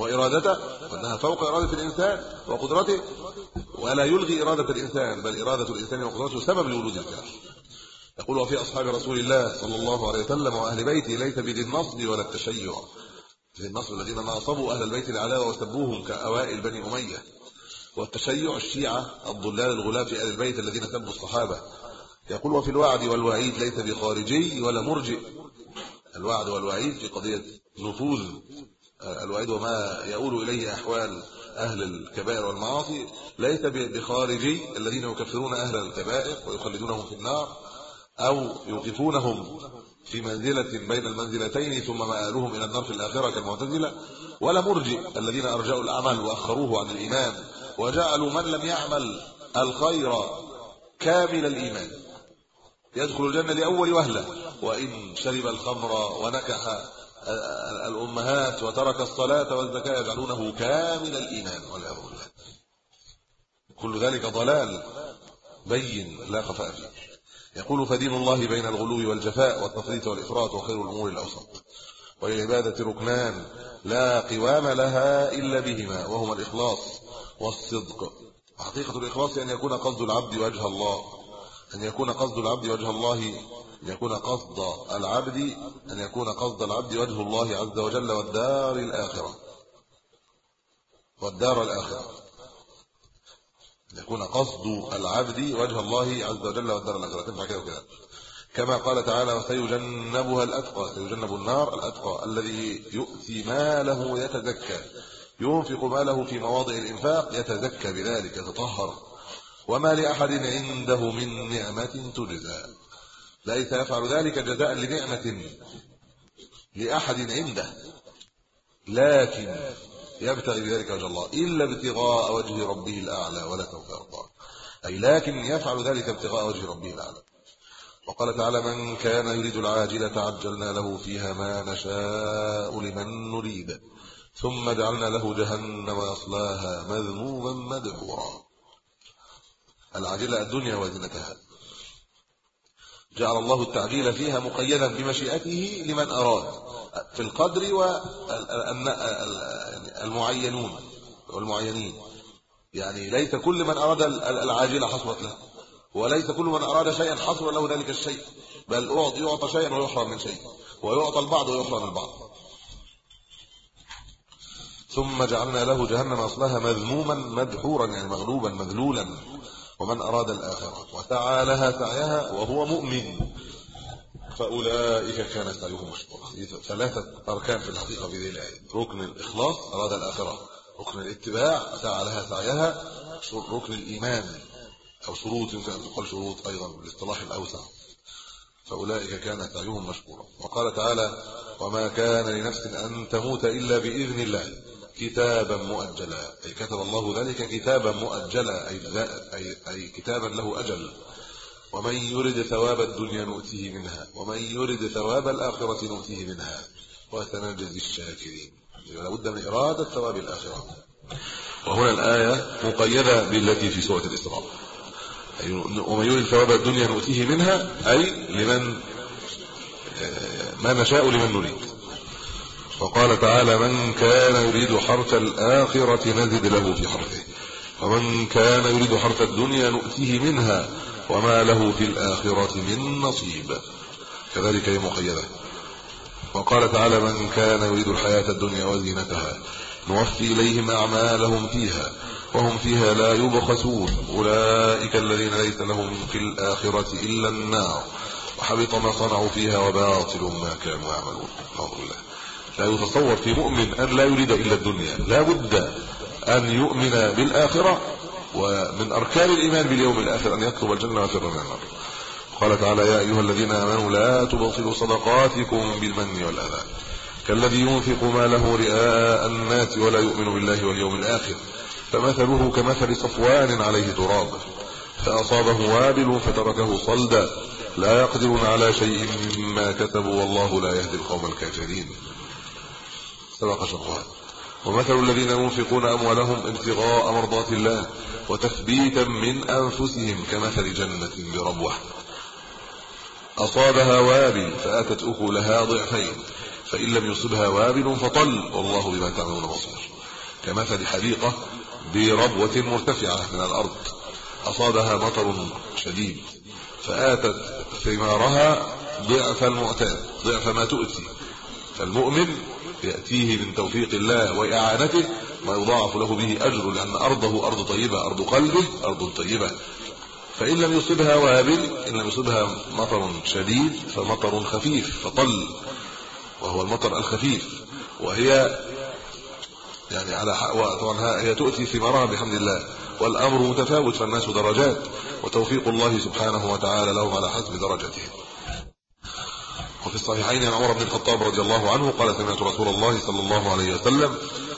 وإرادته وأنها فوق إرادة الإنسان وقدرته ولا يلغي إرادة الإنسان بل إرادة الإنسان وقدرته سبب لوجود الكون يقول وفي أصحاب رسول الله صلى الله عليه وسلم وأهل بيته ليس بذي النصب ولا التشيع. ذي النصب الذين ناصبوا أهل البيت العلاوة وسبوهم كأوائل بني أمية. والتشيع الشيعة الضلال الغلاة في أهل البيت الذين سبوا الصحابة. يقول وفي الوعد والوعيد ليس بخارجي ولا مرجئ. الوعد والوعيد في قضية نفوذ الوعيد وما يؤول إليه أحوال أهل الكبائر والمعاصي ليس بخارجي الذين يكفرون أهل الكبائر ويخلدونهم في النار أو يوقفونهم في منزلة بين المنزلتين ثم مآلهم إلى النار في الآخرة كالمعتزلة ولا مرجئ الذين أرجعوا العمل وأخروه عن الإيمان وجعلوا من لم يعمل الخير كامل الإيمان. يدخل الجنة لأول وهلة وإن شرب الخمر ونكح الأمهات وترك الصلاة والزكاة يجعلونه كامل الإيمان والعياذ كل ذلك ضلال بين لا خفاء فيه. يقول فدين الله بين الغلو والجفاء والتفريط والإفراط وخير الأمور الأوسط. وللعباده ركنان لا قوام لها إلا بهما وهما الإخلاص والصدق. حقيقة الإخلاص أن يكون قصد العبد وجه الله أن يكون قصد العبد وجه الله يكون قصد العبد أن يكون قصد العبد وجه الله عز وجل والدار الآخرة. والدار الآخرة. يكون قصد العبد وجه الله عز وجل والدار الآخرة. تنفع كده وكده. كما قال تعالى وسيجنبها الاتقى سيجنب النار الأتقى الذي يؤتي ماله يتزكى ينفق ماله في مواضع الإنفاق يتزكى بذلك يتطهر. وما لأحد عنده من نعمة تجزى. ليس يفعل ذلك جزاء لنعمة لأحد عنده لكن يبتغي بذلك وجه الله إلا ابتغاء وجه ربه الأعلى ولا سوف يرضى. أي لكن يفعل ذلك ابتغاء وجه ربه الأعلى. وقال تعالى من كان يريد العاجلة عجلنا له فيها ما نشاء لمن نريد ثم جعلنا له جهنم يصلاها مذموما مدحورا. العاجلة الدنيا وزنتها جعل الله التعجيل فيها مقيدا بمشيئته لمن أراد في القدر والمعينون والمعينين. يعني ليس كل من أراد العاجلة حصلت له وليس كل من أراد شيئا حصل له ذلك الشيء بل يعطى شيئا ويحرم من شيء ويعطى البعض ويحرم البعض. ثم جعلنا له جهنم أصلها مذموما مدحورا يعني مغلوبا مذلولا. ومن أراد الآخرة وسعى لها سعيها وهو مؤمن فأولئك كان سعيهم مشكورا. ثلاثة أركان في الحقيقة في هذه الايه ركن الإخلاص أراد الآخرة. ركن الاتباع سعى لها سعيها ركن الإيمان أو شروط يمكن أن تقال شروط أيضا بالاصطلاح الأوسع. فأولئك كان سعيهم مشكورا. وقال تعالى وما كان لنفس أن تموت إلا بإذن الله. كتابا مؤجلا. أي كتب الله ذلك كتابا مؤجلا. أي أي أي كتابا له أجل. ومن يرد ثواب الدنيا نؤتيه منها. ومن يرد ثواب الآخرة نؤتيه منها. وسنجزي الشاكرين. لا بد من إرادة ثواب الآخرة. وهنا الآية مقيدة بالتي في سورة الإسراء. أي ومن يرد ثواب الدنيا نؤتيه منها. أي لمن آه، ما نشاء لمن نريد. وقال تعالى من كان يريد حرث الآخرة نزد له في حرثه. ومن كان يريد حرث الدنيا نؤتيه منها وما له في الآخرة من نصيب. كذلك هي مقيدة وقال تعالى من كان يريد الحياة الدنيا وزينتها نوفي إليهم أعمالهم فيها وهم فيها لا يبخسون. أولئك الذين ليس لهم في الآخرة إلا النار. وحبط ما صنعوا فيها وباطل ما كانوا يعملون. الله لا يتصور في مؤمن أن لا يريد إلا الدنيا. لا بد أن يؤمن بالآخرة ومن أركان الإيمان باليوم الآخر أن يطلب الجنة ويفر من النار. قال تعالى يا أيها الذين آمنوا لا تبطلوا صدقاتكم بالمن والأذى. كالذي ينفق ماله رئاء الناس ولا يؤمن بالله واليوم الآخر. فمثله كمثل صفوان عليه تراب. فأصابه وابل فتركه صلدا. لا يقدرون على شيء مما كتبوا والله لا يهدي القوم الكافرين. سبق شرحها ومثل الذين ينفقون أموالهم ابتغاء مرضات الله وتثبيتا من أنفسهم كمثل جنة بربوة. أصابها وابل فأتت أكلها ضعفين فإن لم يصبها وابل فطل والله بما تعملون بصير. كمثل حديقة بربوة مرتفعة من الأرض أصابها مطر شديد فآتت ثمارها ضعف المعتاد ضعف ما تؤتي. فالمؤمن يأتيه من توفيق الله وإعانته ما يضاعف له به أجر لأن أرضه أرض طيبة أرض قلبه أرض طيبة. فإن لم يصبها وابل إن لم يصبها مطر شديد فمطر خفيف فطل وهو المطر الخفيف. وهي يعني على طبعا هي تؤتي ثمارها بحمد الله. والأمر متفاوت فالناس درجات. وتوفيق الله سبحانه وتعالى لهم على حسب درجتهم وفي الصحيحين عن عمر بن الخطاب رضي الله عنه قال سمعت رسول الله صلى الله عليه وسلم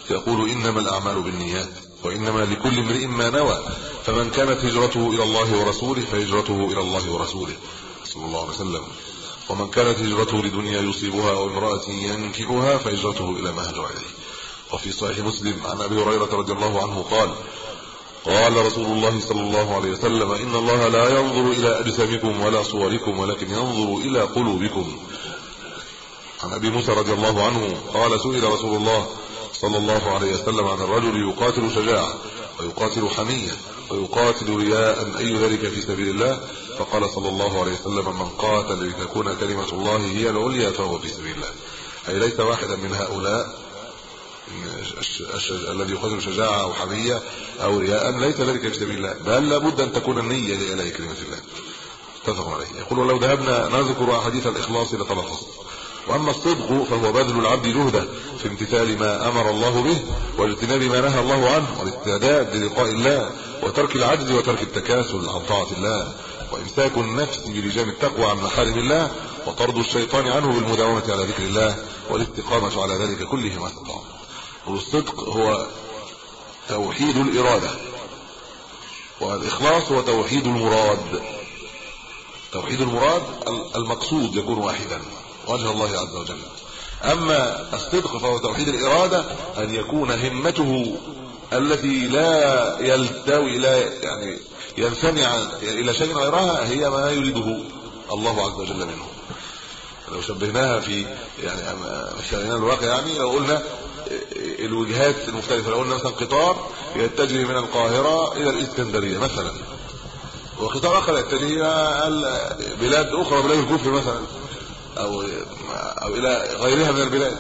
يقول إنما الأعمال بالنيات وإنما لكل امرئ ما نوى فمن كانت هجرته إلى الله ورسوله فهجرته إلى الله ورسوله صلى الله عليه وسلم. ومن كانت هجرته لدنيا يصيبها أو امرأة ينكحها فهجرته إلى ما هاجر إليه. وفي صحيح مسلم عن أبي هريرة رضي الله عنه قال قال رسول الله صلى الله عليه وسلم إن الله لا ينظر إلى أجسامكم ولا صوركم ولكن ينظر إلى قلوبكم. عن أبي موسى رضي الله عنه قال سئل رسول الله صلى الله عليه وسلم عن الرجل يقاتل شجاعة ويقاتل حمية ويقاتل رياء أي ذلك في سبيل الله؟ فقال صلى الله عليه وسلم من قاتل لتكون كلمة الله هي العليا فهو في سبيل الله. أي ليس واحدا من هؤلاء الذي يقاتل شجاعة أو حمية أو رياء ليس ذلك في سبيل الله. بل لابد أن تكون النية لاله كلمة الله. اتفق عليه. يقول ولو ذهبنا نذكر أحاديث الإخلاص لتلخص وأما الصدق فهو بذل العبد جهده في امتثال ما أمر الله به واجتناب ما نهى الله عنه والاستعداد للقاء الله وترك العجز وترك التكاسل عن طاعة الله وإمساك النفس بلجام التقوى عن محارم الله وطرد الشيطان عنه بالمداومة على ذكر الله والاستقامة على ذلك كله ما استطاع. والصدق هو توحيد الإرادة والإخلاص هو توحيد المراد. توحيد المراد المقصود يكون واحدا. وجه الله عز وجل. أما الصدق فهو توحيد الإرادة أن يكون همته التي لا يلتوي لا يعني ينثني إلى شيء غيرها هي ما يريده الله عز وجل منه. لو شبهناها في يعني مثلنا الواقع يعني لو قلنا الوجهات المختلفة لو قلنا مثلا قطار يتجه من القاهرة إلى الإسكندرية مثلا. وقطار آخر يتجه إلى بلاد أخرى بلاد الكفر مثلا. أو أو إلى غيرها من البلاد.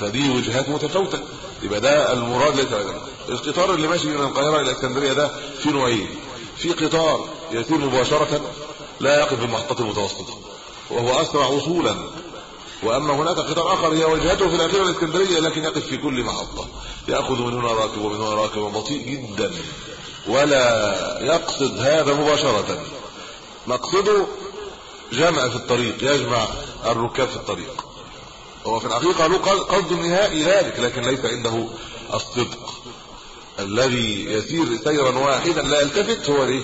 فدي وجهات متفاوتة. يبقى ده المراد ليس القطار اللي ماشي من القاهرة إلى اسكندرية ده في نوعين. في قطار يسير مباشرة لا يقف في المحطات المتوسطة وهو أسرع وصولا. وأما هناك قطار آخر هي وجهته في الاخيره الاسكندرية لكن يقف في كل محطة. يأخذ من هنا راكب ومن هنا راكب بطيء جدا. ولا يقصد هذا مباشرة. مقصده جمع في الطريق يجمع الركاب في الطريق. هو في الحقيقة له قصد نهائي ذلك لكن ليس عنده الصدق. الذي يسير سيرا واحدا لا يلتفت هو الايه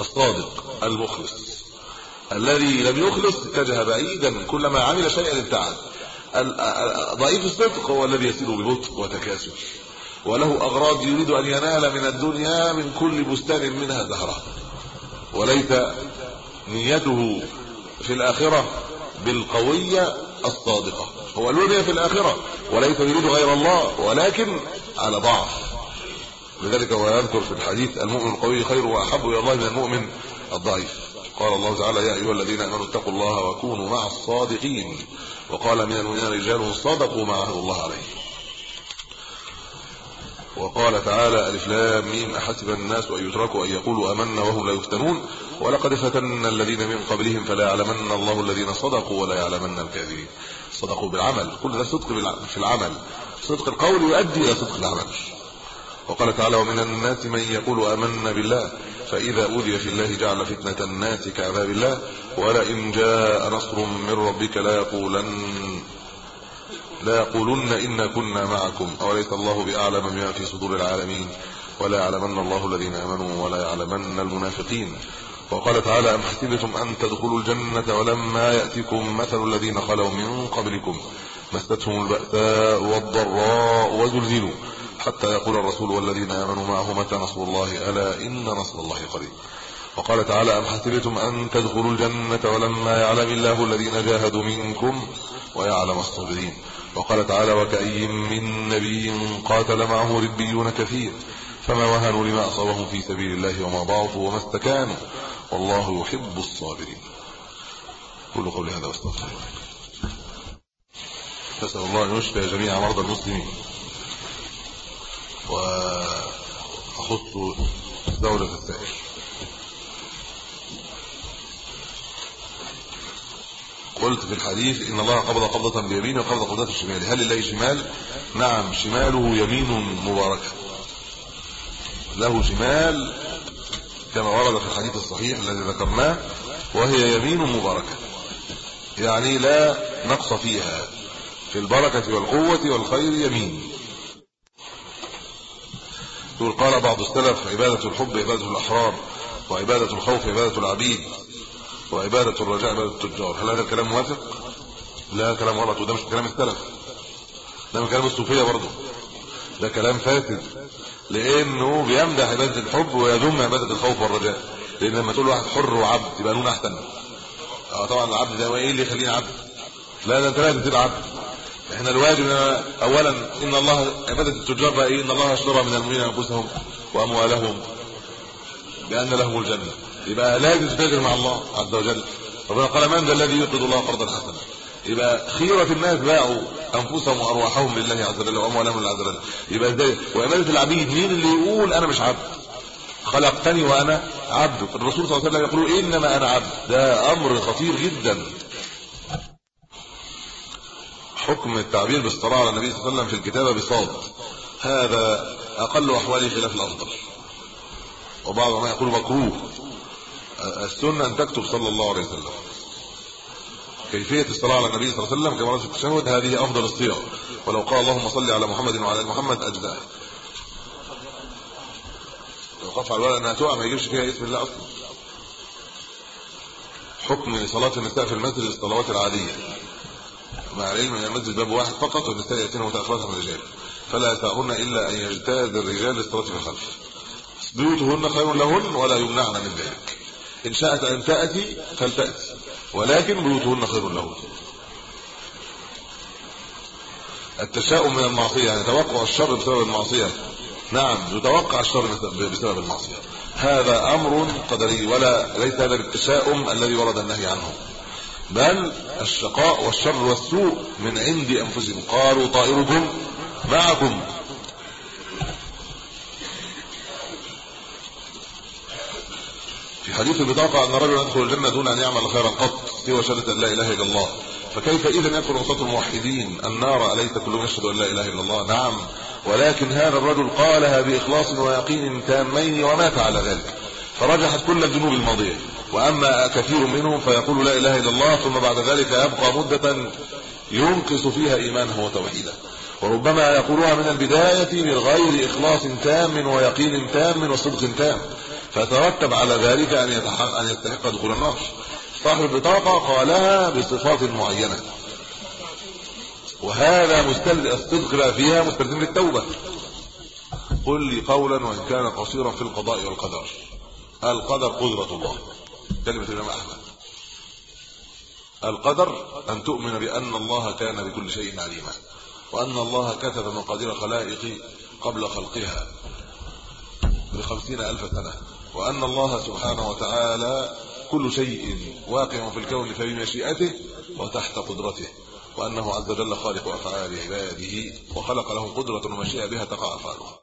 الصادق المخلص. الذي لم يخلص اتجه بعيدا كلما عمل شيئا ابتعد ضعيف الصدق هو الذي يسير ببطء وتكاسل. وله أغراض يريد أن ينال من الدنيا من كل بستان منها زهرة. وليس نيته في الآخرة بالقوية الصادقة. هو له في الآخرة وليس يريد غير الله ولكن على ضعف. لذلك هو يذكر في الحديث المؤمن القوي خير وأحب إلى الله من المؤمن الضعيف. قال الله تعالى يا أيها الذين آمنوا اتقوا الله وكونوا مع الصادقين. وقال من المؤمنين رجال صدقوا ما عهد الله عليه وقال تعالى ألف لام ميم أحسب الناس أن يتركوا أن يقولوا آمنا وهم لا يفتنون؟ ولقد فتنا الذين من قبلهم فلا يعلمن الله الذين صدقوا ولا يعلمن الكاذبين. صدقوا بالعمل. كل ده صدق في العمل. صدق القول يؤدي إلى صدق العمل. وقال تعالى ومن الناس من يقول آمنا بالله فإذا أوذي في الله جعل فتنة الناس كعذاب الله ولئن جاء نصر من ربك لا يقولن لا يقولن إنا كنا معكم أوليس الله بأعلم بما في صدور العالمين؟ ولا يعلمن الله الذين آمنوا ولا يعلمن المنافقين. وقال تعالى أم حسبتم أن تدخلوا الجنة ولما يأتكم مثل الذين خلوا من قبلكم؟ مستهم البأساء والضراء وزلزلوا. حتى يقول الرسول والذين آمنوا معه متى نصر الله؟ ألا إن نصر الله قريب. وقال تعالى أم حسبتم أن تدخلوا الجنة ولما يعلم الله الذين جاهدوا منكم؟ ويعلم الصابرين. وقال تعالى وكأي من نبي قاتل معه ربيون كثير فما وهنوا لما أصابهم في سبيل الله وما ضعفوا وما استكانوا والله يحب الصابرين. قولوا قولي هذا وأستغفر الله. نسأل الله أن يشفي جميع مرضى المسلمين. وأخص دولة السائل. قلت في الحديث إن الله قبض قبضة بيمينه وقبض قبضة الشمال. هل لله شمال؟ نعم شماله يمين مباركه له شمال كما ورد في الحديث الصحيح الذي ذكرناه وهي يمين مباركه يعني لا نقص فيها. في البركة والقوة والخير يمين. يقول قال بعض السلف عبادة الحب عبادة الأحرار وعبادة الخوف عبادة العبيد. وعبادة الرجاء عبادة التجار. هل هذا الكلام موافق؟ لا كلام غلط وده مش كلام السلف. ده من كلام الصوفية برضه. ده كلام فاسد. لأنه بيمدح عبادة الحب ويذم عبادة الخوف والرجاء. لأن لما تقول واحد حر وعبد يبقى لون أحسن. آه طبعا العبد ده إيه اللي يخليني عبد؟ لا ده أنت لازم تبقى عبد. إحنا الواجب اولا إن الله عبادة التجار بقى إيه؟ إن الله اشترى من المؤمنين أنفسهم وأموالهم بأن لهم الجنة. يبقى لازم تتاجر مع الله عز وجل. ربنا قال من ذا الذي يقرض الله قرضا حسنا. يبقى خيرة الناس باعوا أنفسهم وأرواحهم لله عز وجل وأموالهم لله عز وجل. يبقى إزاي؟ وعباده العبيد مين اللي يقول أنا مش عبد؟ خلقتني وأنا عبد. الرسول صلى الله عليه وسلم يقول إنما أنا عبد. ده أمر خطير جدا. حكم التعبير بالصلاه على النبي صلى الله عليه وسلم في الكتابه بصاد. هذا أقل أحواله خلاف الأفضل. وبعض ما يقول مكروه. السنة أن تكتب صلى الله عليه وسلم. كيفية الصلاة على النبي صلى الله عليه وسلم كما في التشهد هذه أفضل الصيغ ولو قال اللهم صل على محمد وعلى آل محمد أجزاء. يوقف على الولد أنها تقع ما يجيبش فيها اسم الله أصلا. حكم صلاة النساء في المسجد الصلوات العادية. مع العلم أن المسجد باب واحد فقط والنساء يأتين متاخرات من الرجال. فلا يسعهن إلا أن يجتاز الرجال للصلاة في الخلف بيوتهن خير لهن ولا يمنعن من ذلك. إن شاءت أن تأتي فلتأتي. ولكن بيوتهن خير لهن التشاؤم من المعصية يعني توقع الشر بسبب المعصية. نعم يتوقع الشر بسبب المعصية. هذا أمر قدري ولا ليس هذا التشاؤم الذي ورد النهي عنه. بل الشقاء والشر والسوء من عند انفسهم قالوا طائركم معكم. حديث البطاقه أن رجلا يدخل الجنة دون أن يعمل خيرا قط سوى شهاده أن لا إله إلا الله. فكيف إذا يدخل وسط الموحدين؟ النار أليس كلهم يشهد أن لا إله إلا الله؟ نعم. ولكن هذا الرجل قالها بإخلاص ويقين تامين ومات على ذلك. فرجحت كل الذنوب الماضية. وأما كثير منهم فيقول لا إله إلا الله ثم بعد ذلك يبقى مدة ينقص فيها إيمانه وتوحيده. وربما يقولها من البداية من غير إخلاص تام ويقين تام وصدق تام. فترتب على ذلك أن يتحقق أن يستحق دخول النار صاحب البطاقة قالها بصفات معينة. وهذا مستلزم الصدق فيها مستلزم للتوبة. قل لي قولا وإن كان قصيرا في القضاء والقدر. القدر قدرة الله. كلمة الإمام أحمد. القدر أن تؤمن بأن الله كان بكل شيء عليما. وأن الله كتب مقادير خلائق قبل خلقها. بخمسين ألف سنة. وأن الله سبحانه وتعالى كل شيء واقع في الكون فبمشيئته وتحت قدرته وأنه عز وجل خالق أفعال عباده وخلق لهم قدرة ومشيئة بها تقع أفعالهم.